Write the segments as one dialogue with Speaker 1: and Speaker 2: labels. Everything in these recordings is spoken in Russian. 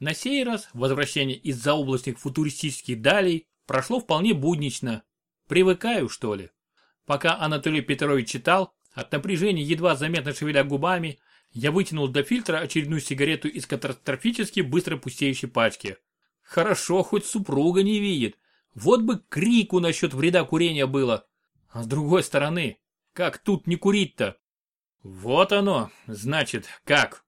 Speaker 1: На сей раз возвращение из заоблачных футуристических далей прошло вполне буднично. Привыкаю, что ли. Пока Анатолий Петрович читал, от напряжения едва заметно шевеля губами, я вытянул до фильтра очередную сигарету из катастрофически быстро пустеющей пачки. Хорошо, хоть супруга не видит. Вот бы крику насчет вреда курения было. А с другой стороны, как тут не курить-то? Вот оно, значит, как.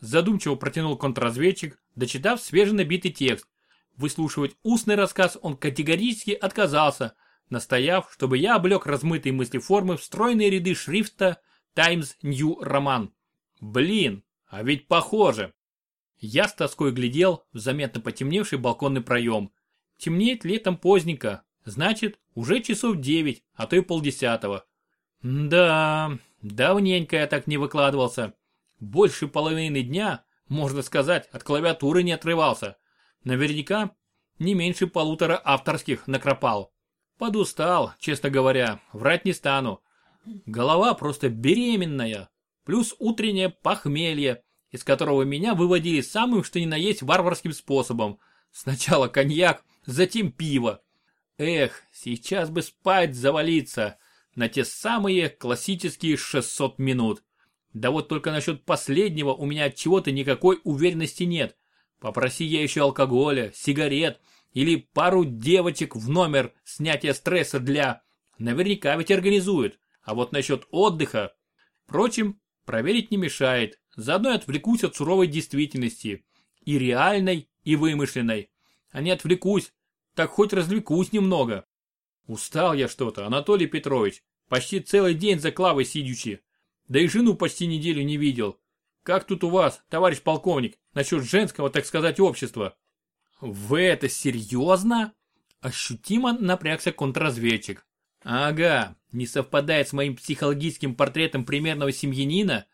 Speaker 1: Задумчиво протянул контрразведчик, дочитав свеженабитый текст. Выслушивать устный рассказ он категорически отказался, настояв, чтобы я облег размытые мыслеформы в стройные ряды шрифта Times New Roman. Блин, а ведь похоже. Я с тоской глядел в заметно потемневший балконный проем. Темнеет летом поздненько, значит, уже часов девять, а то и полдесятого. Да, давненько я так не выкладывался. Больше половины дня, можно сказать, от клавиатуры не отрывался. Наверняка не меньше полутора авторских накропал. Подустал, честно говоря, врать не стану. Голова просто беременная, плюс утреннее похмелье, из которого меня выводили самым что ни на есть варварским способом. Сначала коньяк, затем пиво. Эх, сейчас бы спать завалиться на те самые классические 600 минут. Да вот только насчет последнего у меня от чего-то никакой уверенности нет. Попроси я еще алкоголя, сигарет или пару девочек в номер снятия стресса для... Наверняка ведь организуют. А вот насчет отдыха... Впрочем, проверить не мешает. Заодно отвлекусь от суровой действительности. И реальной, и вымышленной. А не отвлекусь, так хоть развлекусь немного. Устал я что-то, Анатолий Петрович. Почти целый день за Клавой сидячи. Да и жену почти неделю не видел. Как тут у вас, товарищ полковник, насчет женского, так сказать, общества? Вы это серьезно? Ощутимо напрягся контрразведчик. Ага, не совпадает с моим психологическим портретом примерного семьянина?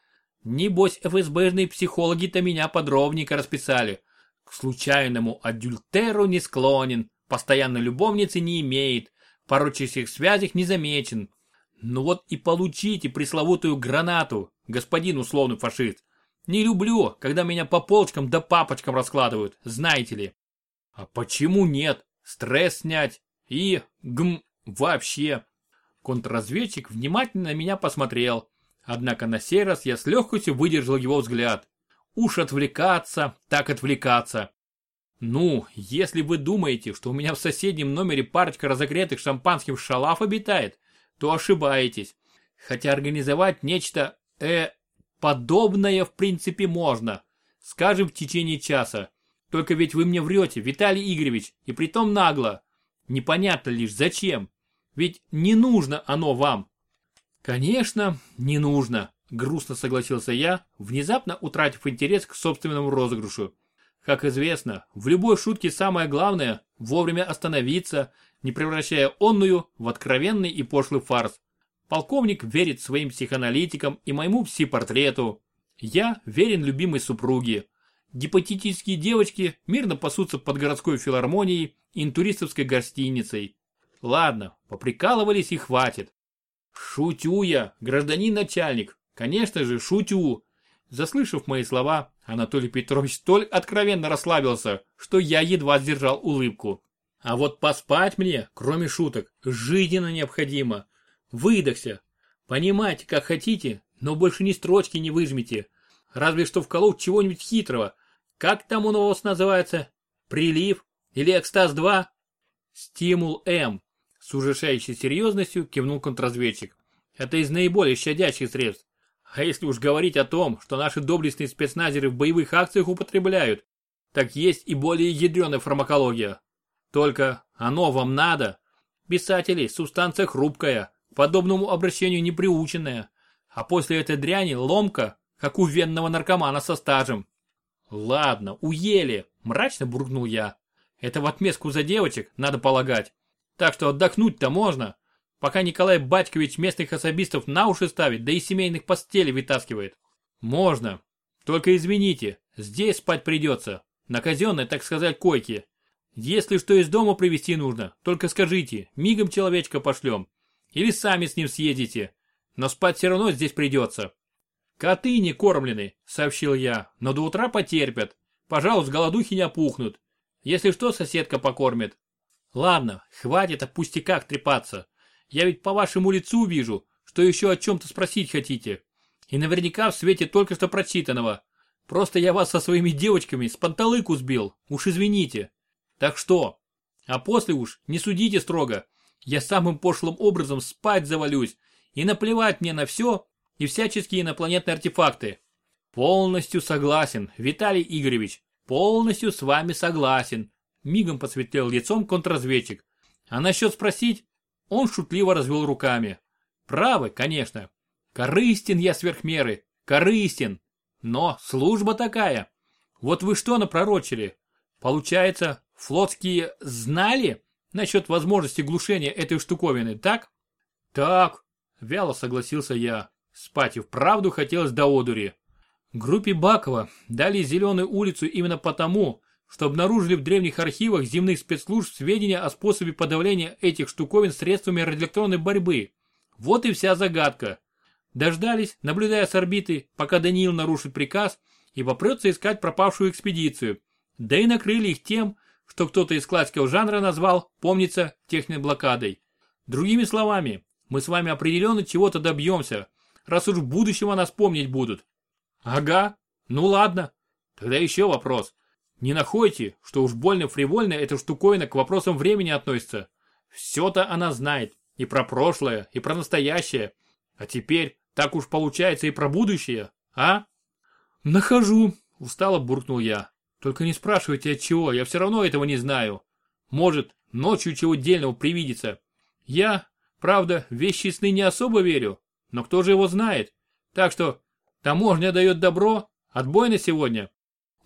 Speaker 1: Небось, ФСБшные психологи-то меня подробненько расписали. К случайному адюльтеру не склонен, постоянной любовницы не имеет, порочащих связях не замечен. Ну вот и получите пресловутую гранату, господин условный фашист. Не люблю, когда меня по полочкам да папочкам раскладывают, знаете ли. А почему нет? Стресс снять и, гм, вообще. Контрразведчик внимательно на меня посмотрел, однако на сей раз я с легкостью выдержал его взгляд. Уж отвлекаться, так отвлекаться. Ну, если вы думаете, что у меня в соседнем номере парочка разогретых шампанским шалав обитает, то ошибаетесь. Хотя организовать нечто, э, подобное в принципе можно. Скажем, в течение часа. Только ведь вы мне врете, Виталий Игоревич, и притом нагло. Непонятно лишь зачем. Ведь не нужно оно вам. Конечно, не нужно, грустно согласился я, внезапно утратив интерес к собственному розыгрышу. Как известно, в любой шутке самое главное – вовремя остановиться, не превращая онную в откровенный и пошлый фарс. Полковник верит своим психоаналитикам и моему пси-портрету. Я верен любимой супруге. Гипотетические девочки мирно пасутся под городской филармонией и интуристовской гостиницей. Ладно, поприкалывались и хватит. Шутю я, гражданин начальник. Конечно же, шутю. Заслышав мои слова, Анатолий Петрович столь откровенно расслабился, что я едва сдержал улыбку. А вот поспать мне, кроме шуток, жизненно необходимо. Выдохся. Понимаете, как хотите, но больше ни строчки не выжмите. Разве что вколоть чего-нибудь хитрого. Как там он у вас называется? Прилив? Или экстаз-2? Стимул М. С ужасающей серьезностью кивнул контрразведчик. Это из наиболее щадящих средств. А если уж говорить о том, что наши доблестные спецназеры в боевых акциях употребляют, так есть и более ядреная фармакология. Только оно вам надо. Писатели, субстанция хрупкая, подобному обращению не приученная. А после этой дряни ломка, как у венного наркомана со стажем. Ладно, уели, мрачно буркнул я. Это в отместку за девочек, надо полагать. Так что отдохнуть-то можно, пока Николай Батькович местных особистов на уши ставит, да и семейных постелей вытаскивает. Можно. Только извините, здесь спать придется. На казенной, так сказать, койке. Если что из дома привезти нужно, только скажите, мигом человечка пошлем. Или сами с ним съедете. Но спать все равно здесь придется. Коты не кормлены, сообщил я, но до утра потерпят. пожалуй, с голодухи не опухнут. Если что, соседка покормит. Ладно, хватит о пустяках трепаться. Я ведь по вашему лицу вижу, что еще о чем-то спросить хотите. И наверняка в свете только что прочитанного. Просто я вас со своими девочками с панталыку сбил, уж извините. Так что? А после уж не судите строго. Я самым пошлым образом спать завалюсь, и наплевать мне на все и всяческие инопланетные артефакты. Полностью согласен, Виталий Игоревич, полностью с вами согласен. Мигом посветлел лицом контрразведчик. А насчет спросить, он шутливо развел руками. Правы, конечно. Корыстен я сверх меры, корыстен. Но служба такая. Вот вы что напророчили? Получается, флотские знали насчет возможности глушения этой штуковины, так? Так, вяло согласился я. Спать и вправду хотелось до одури. Группе Бакова дали Зеленую улицу именно потому, что обнаружили в древних архивах земных спецслужб сведения о способе подавления этих штуковин средствами радиоэлектронной борьбы. Вот и вся загадка. Дождались, наблюдая с орбиты, пока Даниил нарушит приказ и попрется искать пропавшую экспедицию. Да и накрыли их тем, что кто-то из классиков жанра назвал, помнится, техноблокадой. Другими словами, мы с вами определенно чего-то добьемся, раз уж в будущем о нас помнить будут. Ага, ну ладно. Тогда еще вопрос. Не находите, что уж больно фривольно эта штуковина к вопросам времени относится? Все-то она знает. И про прошлое, и про настоящее. А теперь так уж получается и про будущее, а? Нахожу, устало буркнул я. Только не спрашивайте от чего, я все равно этого не знаю. Может, ночью чего дельного привидится. Я, правда, вещи сны не особо верю, но кто же его знает? Так что, таможня дает добро, отбой на сегодня.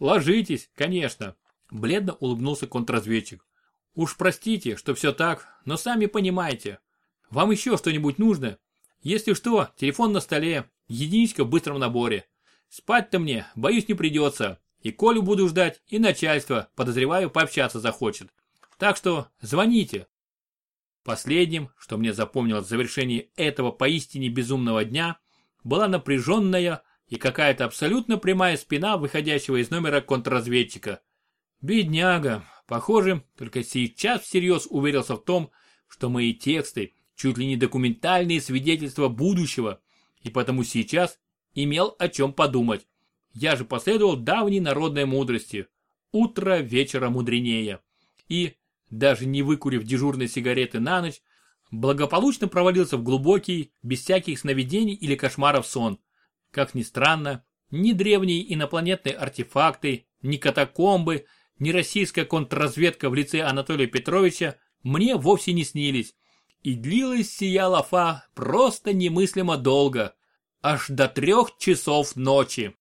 Speaker 1: Ложитесь, конечно. Бледно улыбнулся контрразведчик. Уж простите, что все так, но сами понимаете. Вам еще что-нибудь нужно? Если что, телефон на столе, единичка в быстром наборе. Спать-то мне, боюсь, не придется. И Колю буду ждать, и начальство, подозреваю, пообщаться захочет. Так что звоните. Последним, что мне запомнилось в завершении этого поистине безумного дня, была напряженная и какая-то абсолютно прямая спина выходящего из номера контрразведчика. Бедняга, похоже, только сейчас всерьез уверился в том, что мои тексты чуть ли не документальные свидетельства будущего, и потому сейчас имел о чем подумать. Я же последовал давней народной мудрости. Утро вечера мудренее. И, даже не выкурив дежурной сигареты на ночь, благополучно провалился в глубокий, без всяких сновидений или кошмаров сон. Как ни странно, ни древние инопланетные артефакты, ни катакомбы, ни российская контрразведка в лице Анатолия Петровича мне вовсе не снились. И длилась сия лафа просто немыслимо долго, аж до трех часов ночи.